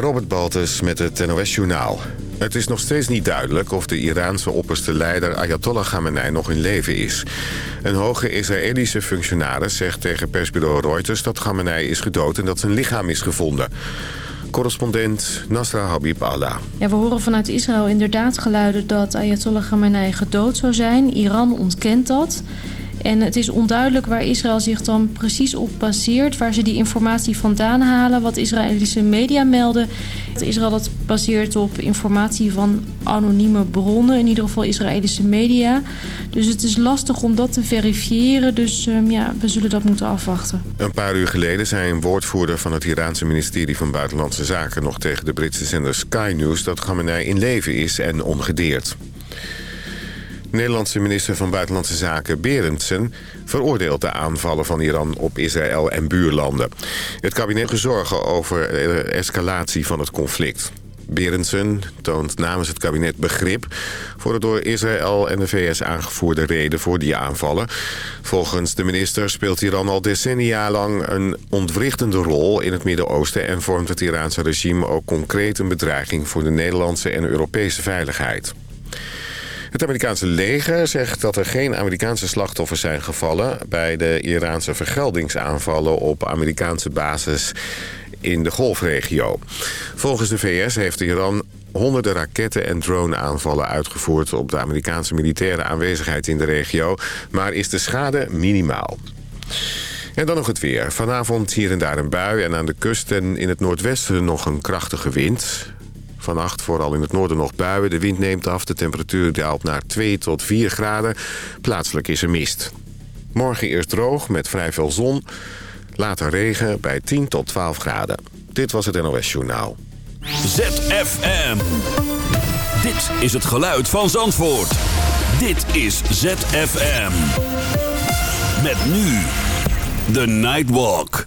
Robert Baltus met het NOS Journaal. Het is nog steeds niet duidelijk of de Iraanse opperste leider Ayatollah Khamenei nog in leven is. Een hoge Israëlische functionaris zegt tegen persbureau Reuters dat Khamenei is gedood en dat zijn lichaam is gevonden. Correspondent Nasra Habib Allah. Ja, we horen vanuit Israël inderdaad geluiden dat Ayatollah Khamenei gedood zou zijn. Iran ontkent dat. En het is onduidelijk waar Israël zich dan precies op baseert... waar ze die informatie vandaan halen. Wat Israëlische media melden. Israël dat baseert op informatie van anonieme bronnen. In ieder geval Israëlische media. Dus het is lastig om dat te verifiëren. Dus um, ja, we zullen dat moeten afwachten. Een paar uur geleden zei een woordvoerder van het Iraanse ministerie van Buitenlandse Zaken... nog tegen de Britse zender Sky News dat Khamenei in leven is en ongedeerd. Nederlandse minister van Buitenlandse Zaken Berendsen veroordeelt de aanvallen van Iran op Israël en buurlanden. Het kabinet gezorgen over de escalatie van het conflict. Berendsen toont namens het kabinet begrip voor de door Israël en de VS aangevoerde reden voor die aanvallen. Volgens de minister speelt Iran al decennia lang een ontwrichtende rol in het Midden-Oosten en vormt het Iraanse regime ook concreet een bedreiging voor de Nederlandse en Europese veiligheid. Het Amerikaanse leger zegt dat er geen Amerikaanse slachtoffers zijn gevallen... bij de Iraanse vergeldingsaanvallen op Amerikaanse bases in de golfregio. Volgens de VS heeft Iran honderden raketten en drone-aanvallen uitgevoerd... op de Amerikaanse militaire aanwezigheid in de regio... maar is de schade minimaal. En dan nog het weer. Vanavond hier en daar een bui en aan de kust en in het noordwesten nog een krachtige wind. Vannacht vooral in het noorden nog buien. De wind neemt af. De temperatuur daalt naar 2 tot 4 graden. Plaatselijk is er mist. Morgen eerst droog met vrij veel zon. Later regen bij 10 tot 12 graden. Dit was het NOS Journaal. ZFM. Dit is het geluid van Zandvoort. Dit is ZFM. Met nu The Nightwalk.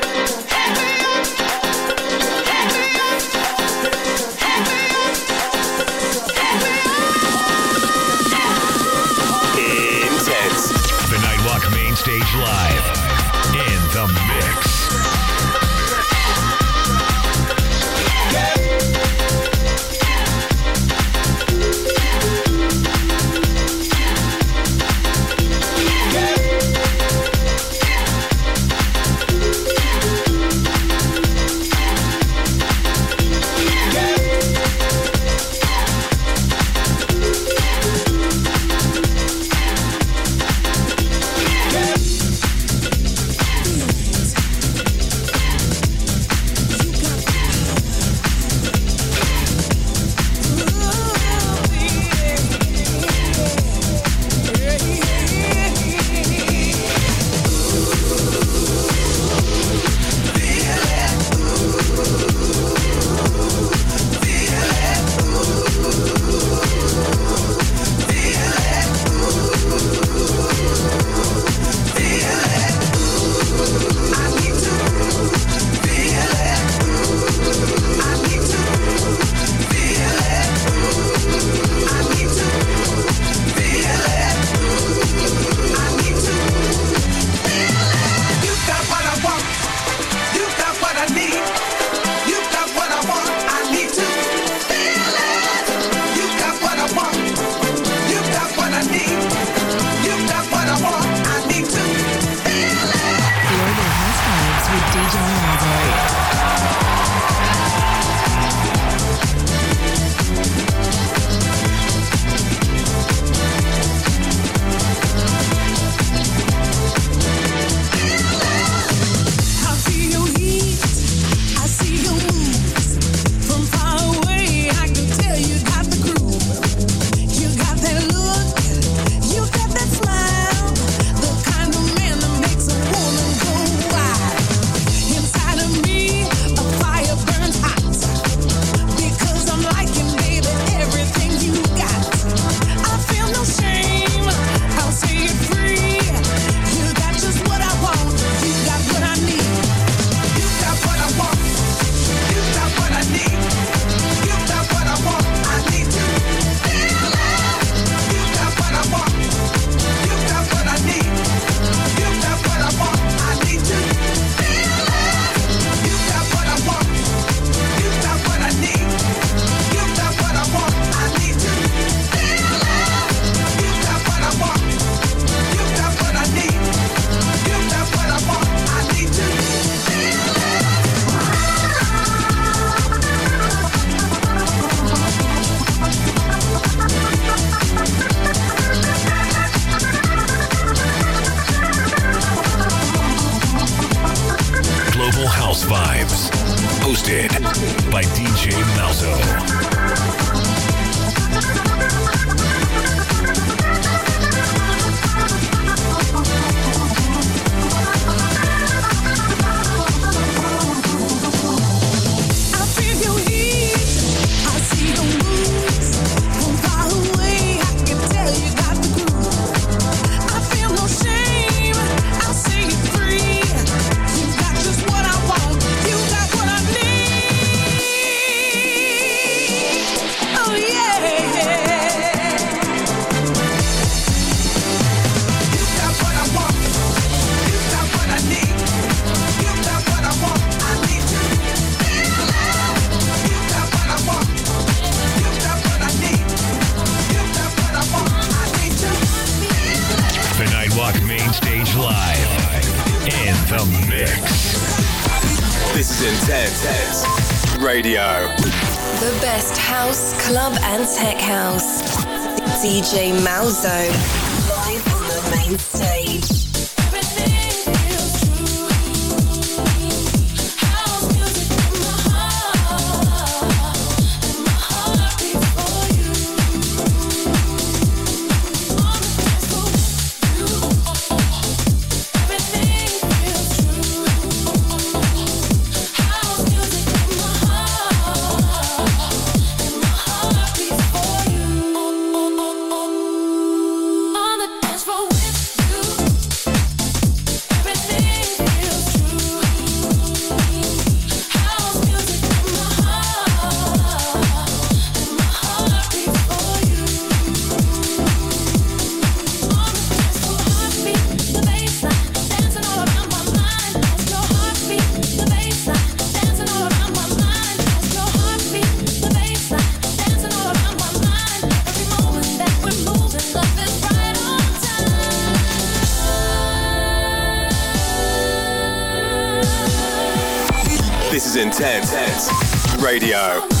Intense Radio.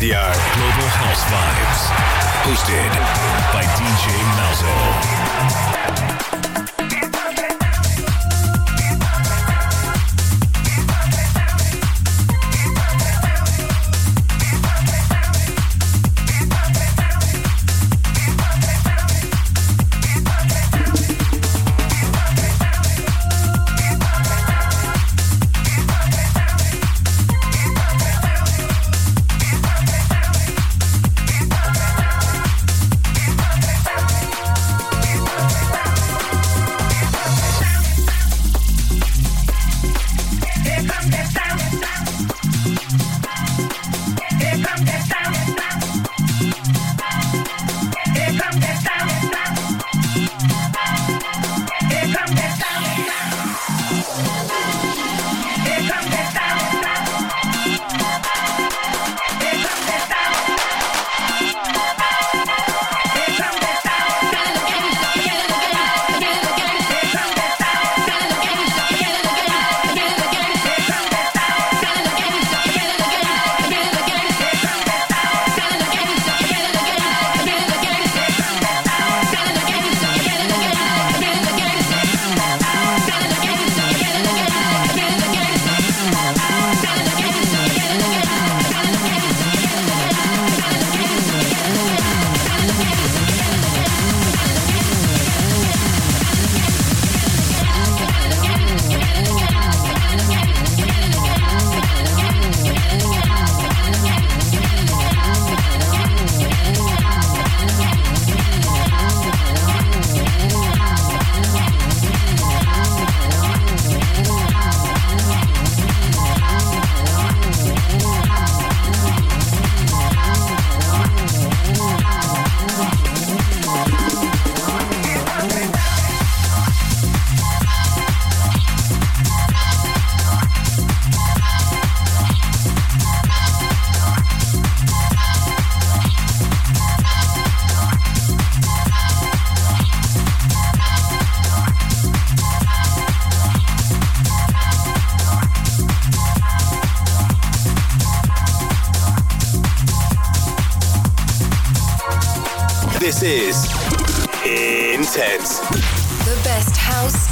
Radio.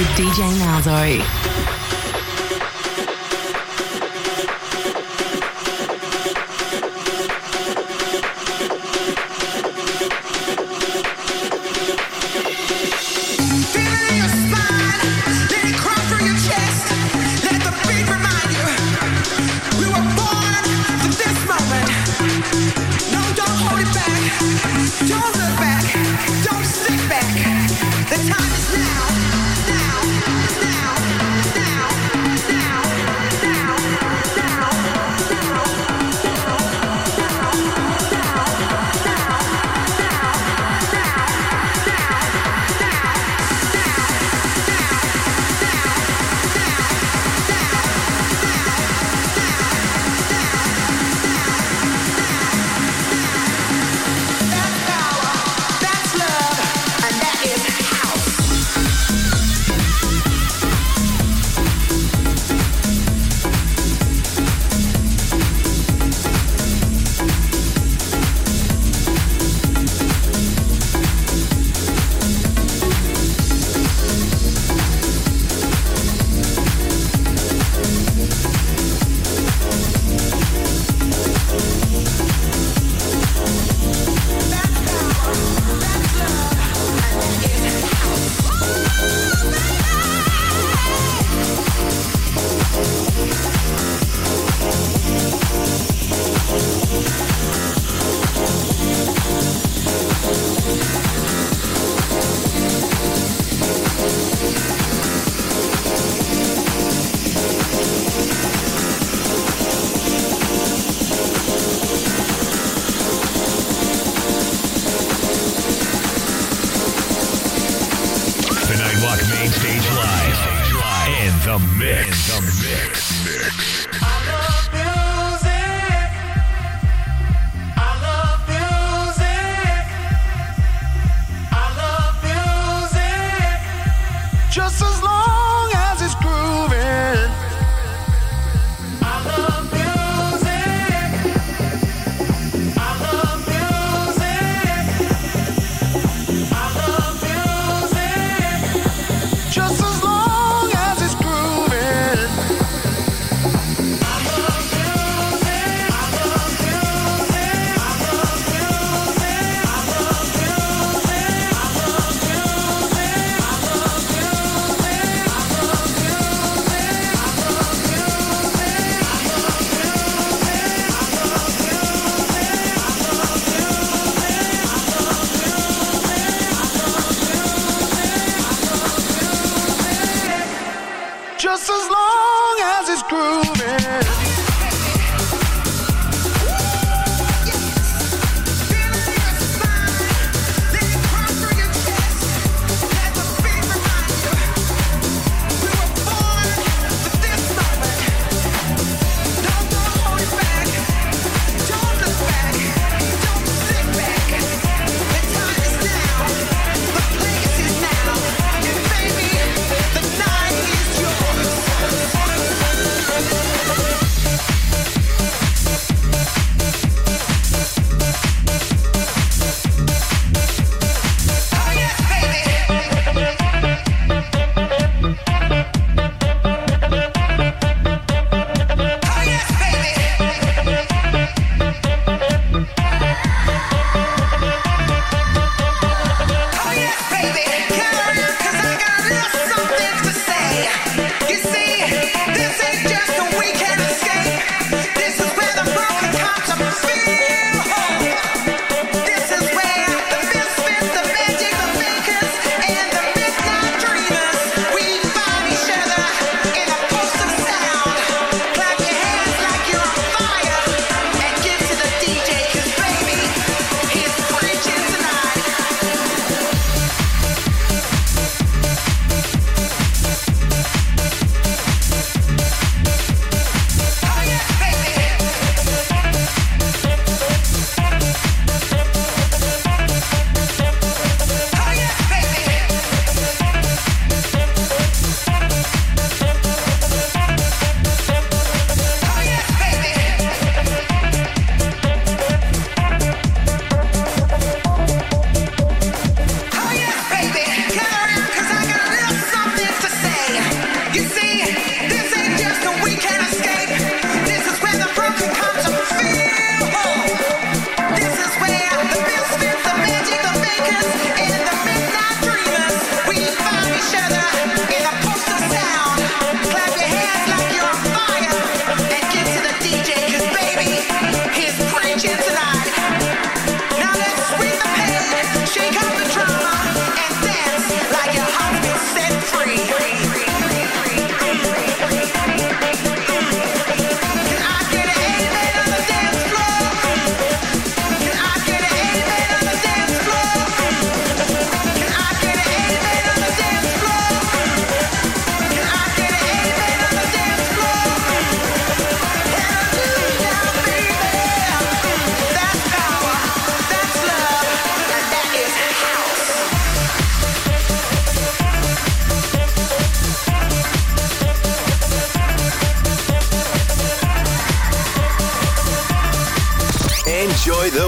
With DJ Malzo.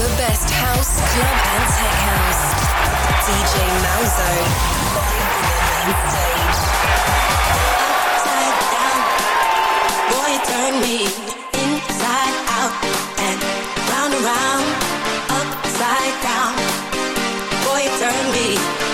The best house, club, and tech house. DJ Malzo. Upside down, boy, turn me inside out and round and round. Upside down, boy, turn me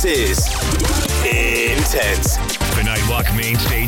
This is Intense. The Nightwalk Main Stage